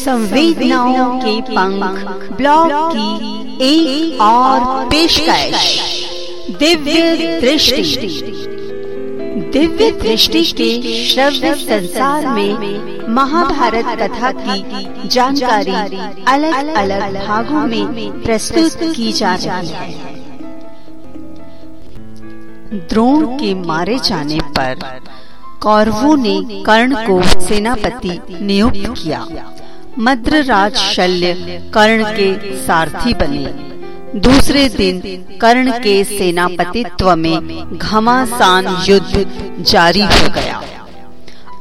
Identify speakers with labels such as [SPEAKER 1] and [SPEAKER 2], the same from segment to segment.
[SPEAKER 1] संवेदनाओं के पंख ब्लॉग की एक और पेशकश दिव्य दृष्टि दिव्य दृष्टि के श्रव्य संसार में महाभारत कथा की जानकारी अलग अलग भागों में प्रस्तुत की जा रही है। द्रोण के मारे जाने पर कौरवों ने कर्ण को सेनापति नियुक्त किया। मद्रराज शल्य कर्ण के सारथी बने। दूसरे दिन कर्ण के सेनापतित्व में घमासान युद्ध जारी हो गया।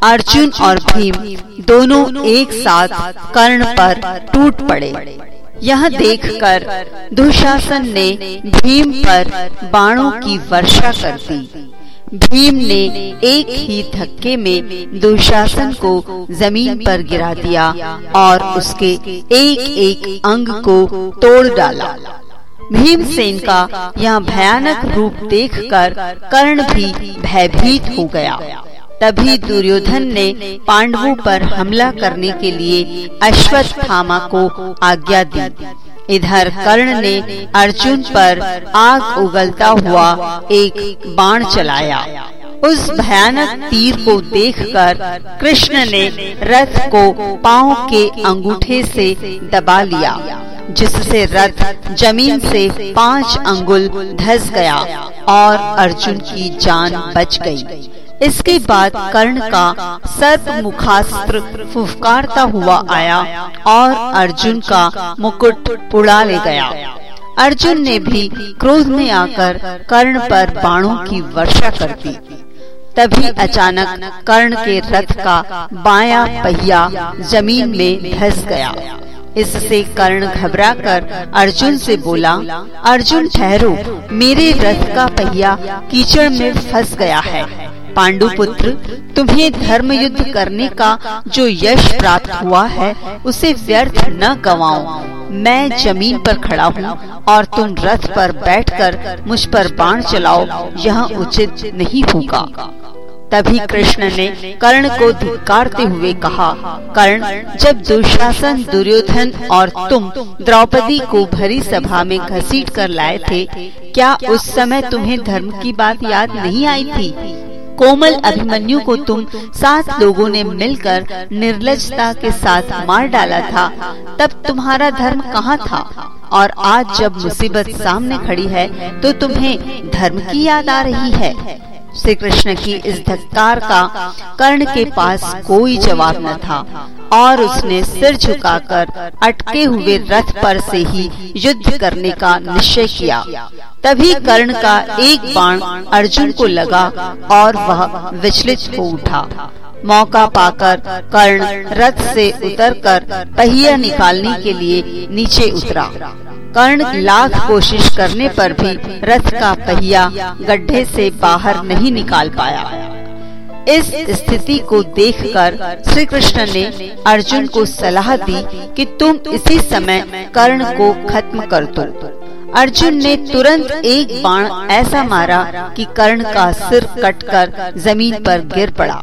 [SPEAKER 1] अर्जुन और भीम दोनों एक साथ कर्ण पर टूट पड़े। यह देखकर दुशासन ने भीम पर बाणों की वर्षा कर दी। भीम ने एक ही धक्के में दुशासन को ज़मीन पर गिरा दिया और उसके एक एक अंग को तोड़ डाला। भीमसेन का यह भयानक रूप देखकर कर्ण भी भयभीत हो गया। तभी दुर्योधन ने पांडवों पर हमला करने के लिए अश्वत्थामा को आज्ञा दी। इधर कर्ण ने अर्जुन पर आग उगलता हुआ एक बाण चलाया। उस भयानक तीर को देखकर कृष्ण ने रथ को पाँव के अंगूठे से दबा लिया, जिससे रथ ज़मीन से पाँच अंगुल धस गया और अर्जुन की जान बच गई। इसके बाद कर्ण का सर्प मुखास्त्र फुफकारता हुआ आया और अर्जुन का मुकुट उड़ा ले गया। अर्जुन ने भी क्रोध में आकर कर्ण पर बाणों की वर्षा कर दी। तभी अचानक कर्ण के रथ का बाया पहिया ज़मीन में धस गया। इससे कर्ण घबराकर अर्जुन से बोला, अर्जुन ठहरो, मेरे रथ का पहिया कीचड़ में फंस गया है। पांडुपुत्र, तुम्हें धर्म युद्ध करने का जो यश प्राप्त हुआ है, उसे व्यर्थ न गवाओ मैं ज़मीन पर खड़ा हूँ और तुम रथ पर बैठकर मुझ पर बाण चलाओ, यह उचित नहीं होगा। तभी कृष्ण ने कर्ण को धिकारते हुए कहा, कर्ण, जब दुशासन, दुर्योधन और तुम द्रौपदी को भरी सभा में घसीट कर लाए थे, क्या उस समय तुम्हें धर्म की बात याद नहीं आई थी? कोमल अभिमन्यु को तुम सात लोगों ने मिलकर निर्लजता के साथ मार डाला था। तब तुम्हारा धर्म कहाँ था? और आज जब मुसीबत सामने खड़ी है तो तुम्हें धर्म की याद आ रही है। श्री कृष्ण की इस धक्कार का कर्ण के पास कोई जवाब न था और उसने सिर झुकाकर अटके हुए रथ पर से ही युद्ध करने का निश्चय किया। तभी कर्ण का एक बाण अर्जुन को लगा और वह विचलित हो उठा। मौका पाकर कर्ण रथ से उतरकर पहिया निकालने के लिए नीचे उतरा। कर्ण लाख कोशिश करने पर भी रथ का पहिया गड्ढे से बाहर नहीं निकाल पाया। इस स्थिति को देखकर श्री कृष्ण ने अर्जुन को सलाह दी कि तुम इसी समय कर्ण को खत्म कर दो। अर्जुन ने तुरंत एक बाण ऐसा मारा कि कर्ण का सिर कटकर ज़मीन पर गिर पड़ा।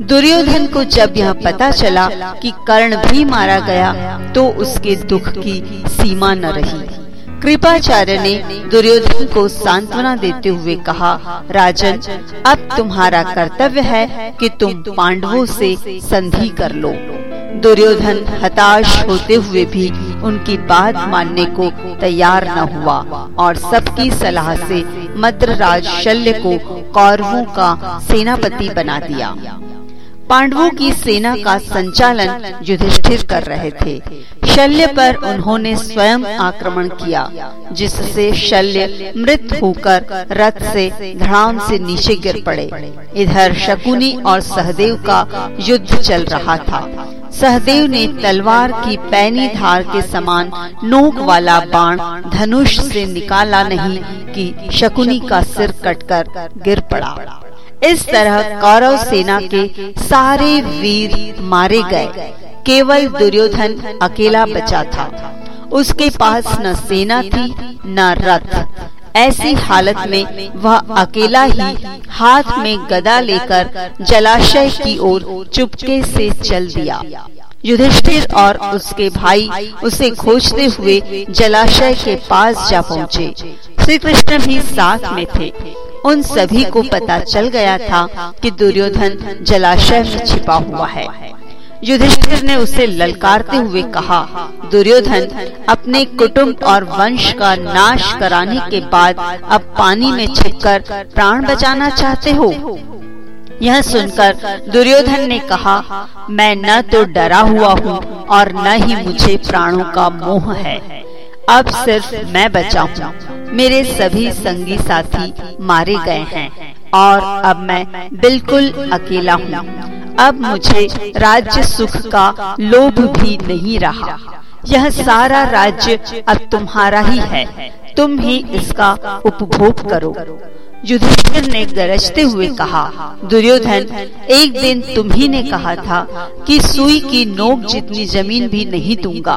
[SPEAKER 1] दुर्योधन को जब यह पता चला कि कर्ण भी मारा गया तो उसके दुख की सीमा न रही। कृपाचार्य ने दुर्योधन को सांत्वना देते हुए कहा राजन अब तुम्हारा कर्तव्य है कि तुम पांडवों से संधि कर लो। दुर्योधन हताश होते हुए भी उनकी बात मानने को तैयार न हुआ और सबकी सलाह से मद्रराज शल्य को कौरवों का सेनापति बना दिया। पांडवों की सेना का संचालन युधिष्ठिर कर रहे थे। शल्य पर उन्होंने स्वयं आक्रमण किया जिससे शल्य मृत होकर रथ से धड़ाम से नीचे गिर पड़े। इधर शकुनी और सहदेव का युद्ध चल रहा था। सहदेव ने तलवार की पैनी धार के समान नोक वाला बाण धनुष से निकाला नहीं कि शकुनी का सिर कटकर गिर पड़ा। इस तरह कौरव सेना के सारे वीर मारे गए। केवल दुर्योधन अकेला बचा था। उसके पास न सेना थी, न रथ। ऐसी हालत में वह अकेला ही हाथ में गदा लेकर जलाशय की ओर चुपके से चल दिया। युधिष्ठिर और उसके भाई उसे खोजते हुए जलाशय के पास जा पहुँचे। श्री कृष्ण भी साथ में थे। उन सभी को पता चल गया था कि दुर्योधन जलाशय में छिपा हुआ है। युधिष्ठिर ने उसे ललकारते हुए कहा, दुर्योधन, अपने कुटुंब और वंश का नाश कराने के बाद अब पानी में छिपकर प्राण बचाना चाहते हो? यह सुनकर दुर्योधन ने कहा, मैं न तो डरा हुआ हूँ और न ही मुझे प्राणों का मोह है। अब सिर्फ़ मैं बचा हूँ। मेरे सभी संगी साथी मारे गए हैं। और अब मैं बिल्कुल अकेला हूँ। अब मुझे राज्य सुख का लोभ भी नहीं रहा। यह सारा राज्य अब तुम्हारा ही है। तुम ही इसका उपभोग करो। युधिष्ठिर ने गरजते हुए कहा, दुर्योधन, एक दिन तुम ही ने कहा था कि सुई की नोक जितनी ज़मीन भी नहीं दूँगा।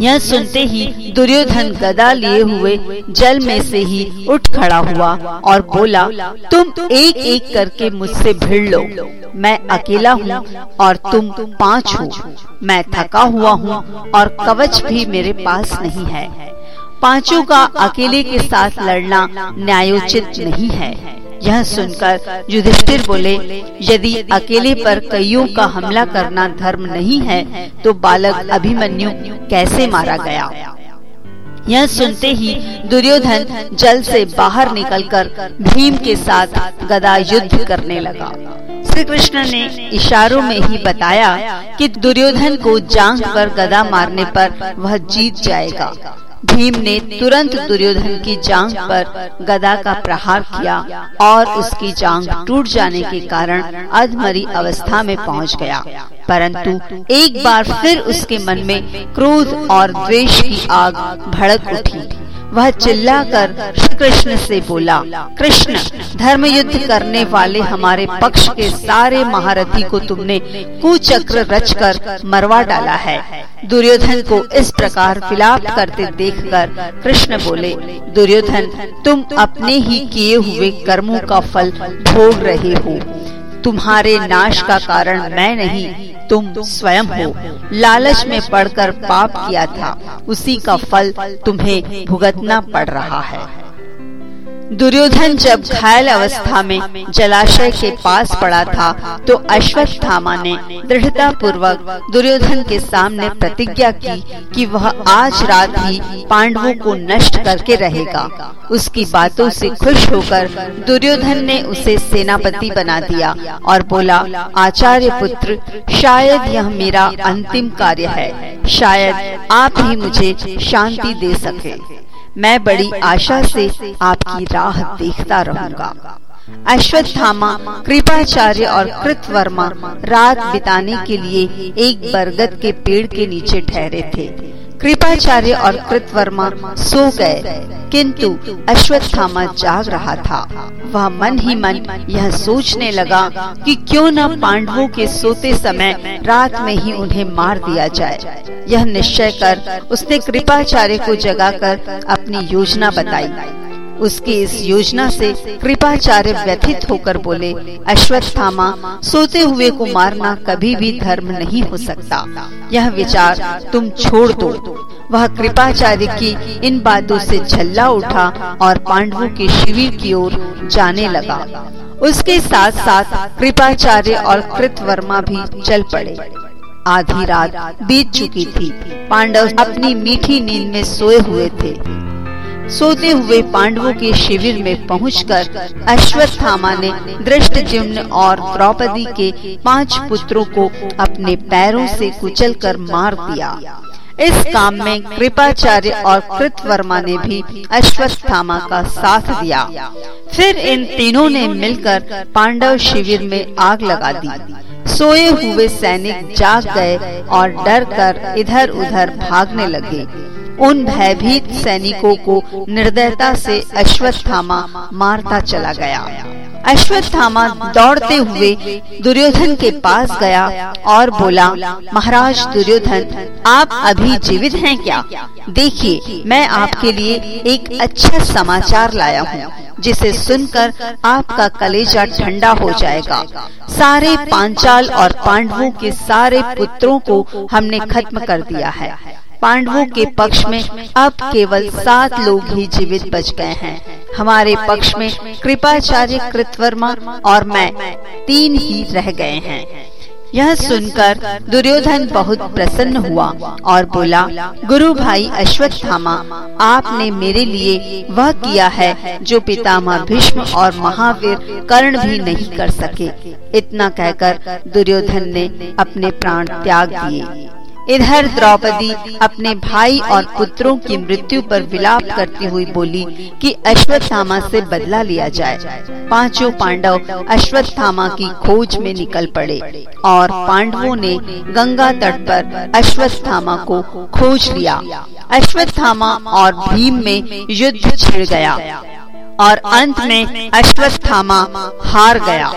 [SPEAKER 1] यह सुनते ही दुर्योधन गदा लिए हुए जल में से ही उठ खड़ा हुआ और बोला, तुम एक एक करके मुझसे भिड़ लो। मैं अकेला हूँ और तुम पाँच हो। मैं थका हुआ हूँ और कवच भी मेरे पास नहीं है। पाँचों का अकेले के साथ लड़ना न्यायोचित नहीं है। यह सुनकर युधिष्ठिर बोले, यदि अकेले पर कईयों का हमला करना धर्म नहीं है तो बालक अभिमन्यु कैसे मारा गया? यह सुनते ही दुर्योधन जल से बाहर निकलकर भीम के साथ गदा युद्ध करने लगा। श्री कृष्ण ने इशारों में ही बताया कि दुर्योधन को जांग पर गदा मारने पर वह जीत जाएगा। भीम ने तुरंत दुर्योधन की जांग पर गदा का प्रहार किया और उसकी जांग टूट जाने के कारण अधमरी अवस्था में पहुँच गया। परंतु एक बार फिर उसके मन में क्रोध और द्वेष की आग भड़क उठी। वह चिल्लाकर श्री कृष्ण से बोला कृष्ण धर्म युद्ध करने वाले हमारे पक्ष के सारे महारथी को तुमने कुचक्र रचकर मरवा डाला है। दुर्योधन को इस प्रकार विलाप करते देखकर कृष्ण बोले दुर्योधन तुम अपने ही किए हुए कर्मों का फल भोग रहे हो। तुम्हारे नाश का कारण मैं नहीं तुम स्वयं हो। लालच में पड़कर पाप किया था। उसी का फल तुम्हें भुगतना पड़ रहा है। दुर्योधन जब घायल अवस्था में जलाशय के पास पड़ा था तो अश्वत्थामा ने दृढ़ता पूर्वक दुर्योधन के सामने प्रतिज्ञा की कि वह आज रात ही पांडवों को नष्ट करके रहेगा। उसकी बातों से खुश होकर दुर्योधन ने उसे सेनापति बना दिया और बोला आचार्य पुत्र शायद यह मेरा अंतिम कार्य है। शायद आप ही मुझे शांति दे सके। मैं बड़ी आशा से आपकी राह देखता रहूँगा। अश्वत्थामा कृपाचार्य और कृत वर्मा रात बिताने के लिए एक बरगद के पेड़ के नीचे ठहरे थे। कृपाचार्य और कृतवर्मा सो गए। किंतु अश्वत्थामा जाग रहा था। वह मन ही मन यह सोचने लगा कि क्यों न पांडवों के सोते समय रात में ही उन्हें मार दिया जाए। यह निश्चय कर उसने कृपाचार्य को जगाकर अपनी योजना बताई। उसकी इस योजना से कृपाचार्य व्यथित होकर बोले, अश्वत्थामा, सोते हुए को मारना कभी भी धर्म नहीं हो सकता। यह विचार तुम छोड़ दो। वह कृपाचार्य की इन बातों से झल्ला उठा और पांडवों के शिविर की ओर जाने लगा। उसके साथ साथ कृपाचार्य और कृतवर्मा भी चल पड़े। आधी रात बीत चुकी थी। पांडव अपनी मीठी नींद में सोए हुए थे। सोते हुए पांडवों के शिविर में पहुंचकर अश्वत्थामा ने दृष्ट और द्रौपदी के पाँच पुत्रों को अपने पैरों से कुचलकर मार दिया। इस काम में कृपाचार्य और कृतवर्मा ने भी अश्वत्थामा का साथ दिया। फिर इन तीनों ने मिलकर पांडव शिविर में आग लगा दी। सोए हुए सैनिक जाग गए और डर कर इधर उधर भागने लगे। उन भयभीत सैनिकों को निर्दयता से अश्वत्थामा मारता चला गया। अश्वत्थामा दौड़ते हुए दुर्योधन के पास गया और बोला, महाराज दुर्योधन, आप अभी जीवित हैं क्या? देखिए, मैं आपके लिए एक अच्छा समाचार लाया हूँ, जिसे सुनकर आपका कलेजा ठंडा हो जाएगा। सारे पांचाल और पांडवों के सारे पुत्रों को हमने खत्म कर दिया है। पांडवों के पक्ष में अब केवल सात लोग ही जीवित बच गए हैं। हमारे पक्ष में कृपाचार्य कृतवर्मा और मैं, तीन ही रह गए हैं। यह सुनकर दुर्योधन बहुत प्रसन्न हुआ और बोला, गुरु भाई अश्वत्थामा, आपने मेरे लिए वह किया है जो पितामह भीष्म और महावीर कर्ण भी नहीं कर सके। इतना कहकर दुर्योधन ने अपने प्राण त्याग दिए। इधर द्रौपदी अपने भाई और पुत्रों की मृत्यु पर विलाप करती हुई बोली कि अश्वत्थामा से बदला लिया जाए। पाँचों पांडव अश्वत्थामा की खोज में निकल पड़े और पांडवों ने गंगा तट पर अश्वत्थामा को खोज लिया। अश्वत्थामा और भीम में युद्ध छिड़ गया और अंत में अश्वत्थामा हार गया।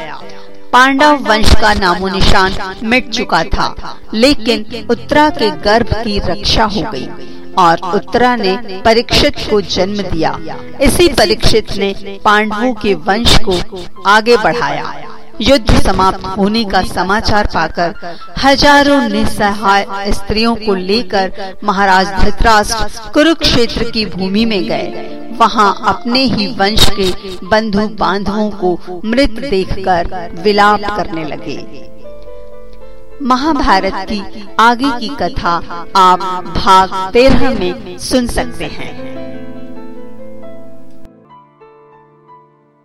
[SPEAKER 1] पांडव वंश का नामो निशान मिट चुका था, लेकिन उत्तरा के गर्भ की रक्षा हो गई और उत्तरा ने परीक्षित को जन्म दिया। इसी परीक्षित ने पांडवों के वंश को आगे बढ़ाया। युद्ध समाप्त होने का समाचार पाकर हज़ारों निसहाय स्त्रियों को लेकर महाराज धृतराष्ट्र कुरुक्षेत्र की भूमि में गए। वहाँ अपने ही वंश के बंधु बांधवों को मृत देखकर विलाप करने लगे। महाभारत की आगे की कथा आप भाग तेरह में सुन सकते हैं।